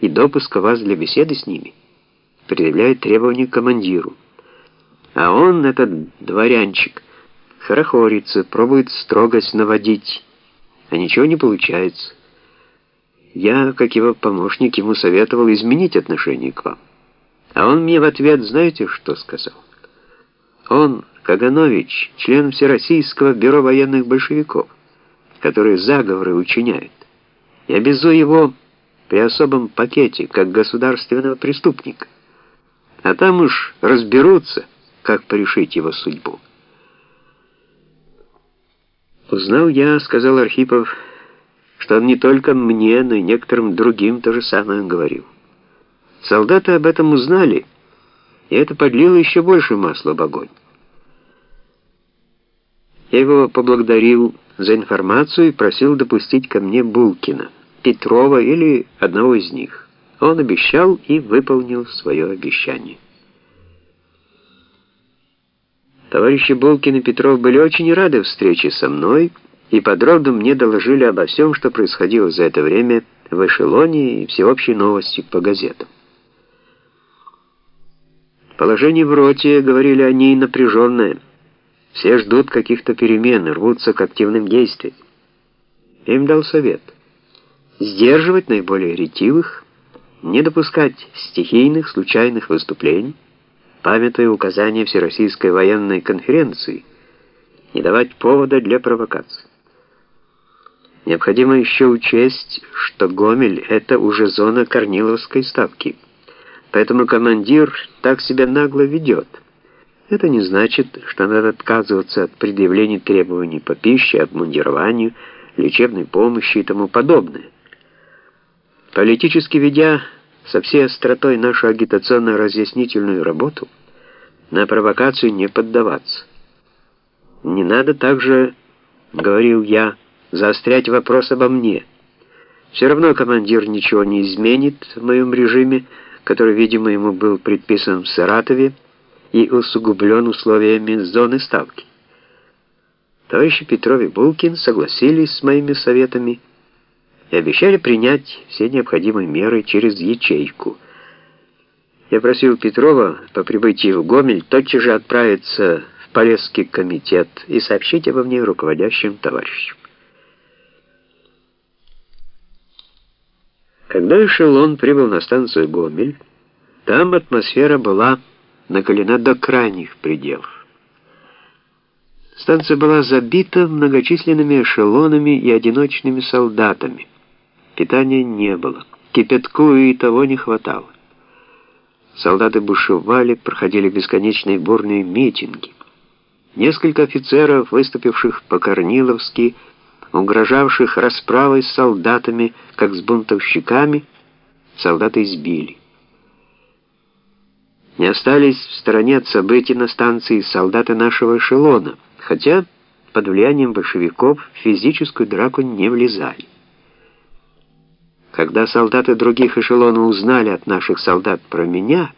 и допуска вас для беседы с ними, предъявляет требования к командиру. А он, этот дворянчик, хорохорится, пробует строгость наводить, а ничего не получается. Я, как его помощник, ему советовал изменить отношение к вам. А он мне в ответ, знаете, что сказал? Он, Каганович, член Всероссийского бюро военных большевиков, который заговоры учиняет. Я везу его при особом пакете, как государственного преступника. А там уж разберутся, как порешить его судьбу. Узнал я, сказал Архипов, что он не только мне, но и некоторым другим то же самое говорил. Солдаты об этом узнали, и это подлило еще больше масла в огонь. Я его поблагодарил за информацию и просил допустить ко мне Булкина, Петрова или одного из них. Он обещал и выполнил свое обещание. Товарищи Булкин и Петров были очень рады встрече со мной и подробно мне доложили обо всем, что происходило за это время в эшелоне и всеобщей новости по газетам. Положение в роте, говорили они, напряженное. Все ждут каких-то перемен, рвутся к активным действиям. Я им дал совет. Сдерживать наиболее ретивых, не допускать стихийных, случайных выступлений, памятуя указания Всероссийской военной конференции, не давать повода для провокаций. Необходимо еще учесть, что Гомель — это уже зона Корниловской ставки — Поэтому командир так себя нагло ведет. Это не значит, что надо отказываться от предъявления требований по пище, обмундированию, лечебной помощи и тому подобное. Политически ведя со всей остротой нашу агитационно-разъяснительную работу, на провокацию не поддаваться. Не надо также, говорил я, заострять вопрос обо мне. Все равно командир ничего не изменит в моем режиме, который, видимо, ему был предписан в Саратове и усугублен условиями зоны ставки. Товарищи Петров и Булкин согласились с моими советами и обещали принять все необходимые меры через ячейку. Я просил Петрова по прибытии в Гомель тотчас же отправиться в Полесский комитет и сообщить обо мне руководящим товарищам. Когда эшелон прибыл на станцию Гомель, там атмосфера была накалена до крайних пределов. Станция была забита многочисленными эшелонами и одиночными солдатами. Питания не было, кипятку и того не хватало. Солдаты бушевали, проходили бесконечные бурные митинги. Несколько офицеров, выступивших по-корниловски, угрожавших расправой с солдатами, как с бунтовщиками, солдаты избили. Не остались в стороне от событий на станции солдаты нашего эшелона, хотя под влиянием большевиков в физическую драку не влезали. Когда солдаты других эшелонов узнали от наших солдат про меня,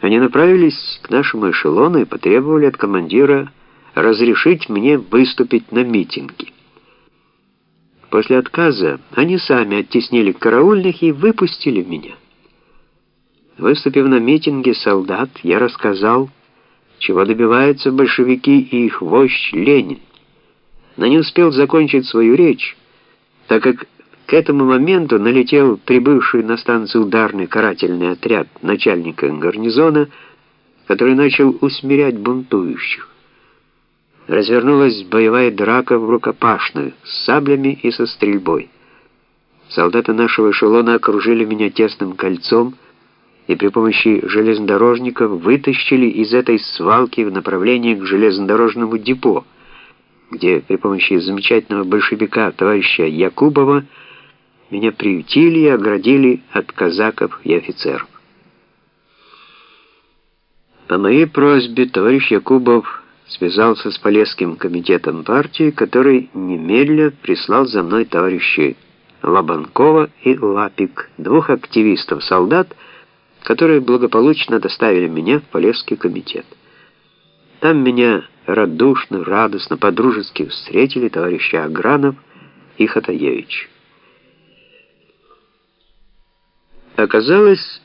они направились к нашему эшелону и потребовали от командира разрешить мне выступить на митинге. После отказа они сами оттеснили караульных и выпустили меня. Выступив на митинге солдат, я рассказал, чего добиваются большевики и их вождь Ленин. Но не успел закончить свою речь, так как к этому моменту налетел прибывший на станцию ударный карательный отряд начальника гарнизона, который начал усмирять бунтующих развернулась боевая драка в рукопашную с саблями и со стрельбой. Солдаты нашего эшелона окружили меня тесным кольцом и при помощи железнодорожников вытащили из этой свалки в направлении к железнодорожному депо, где при помощи замечательного большевика товарища Якубова меня приютили и оградили от казаков и офицеров. По моей просьбе товарищ Якубов связался с Полесским комитетом партии, который немедля прислал за мной товарищей Лобанкова и Лапик, двух активистов-солдат, которые благополучно доставили меня в Полесский комитет. Там меня радушно, радостно, подружески встретили товарищи Агранов и Хатаевич. оказалось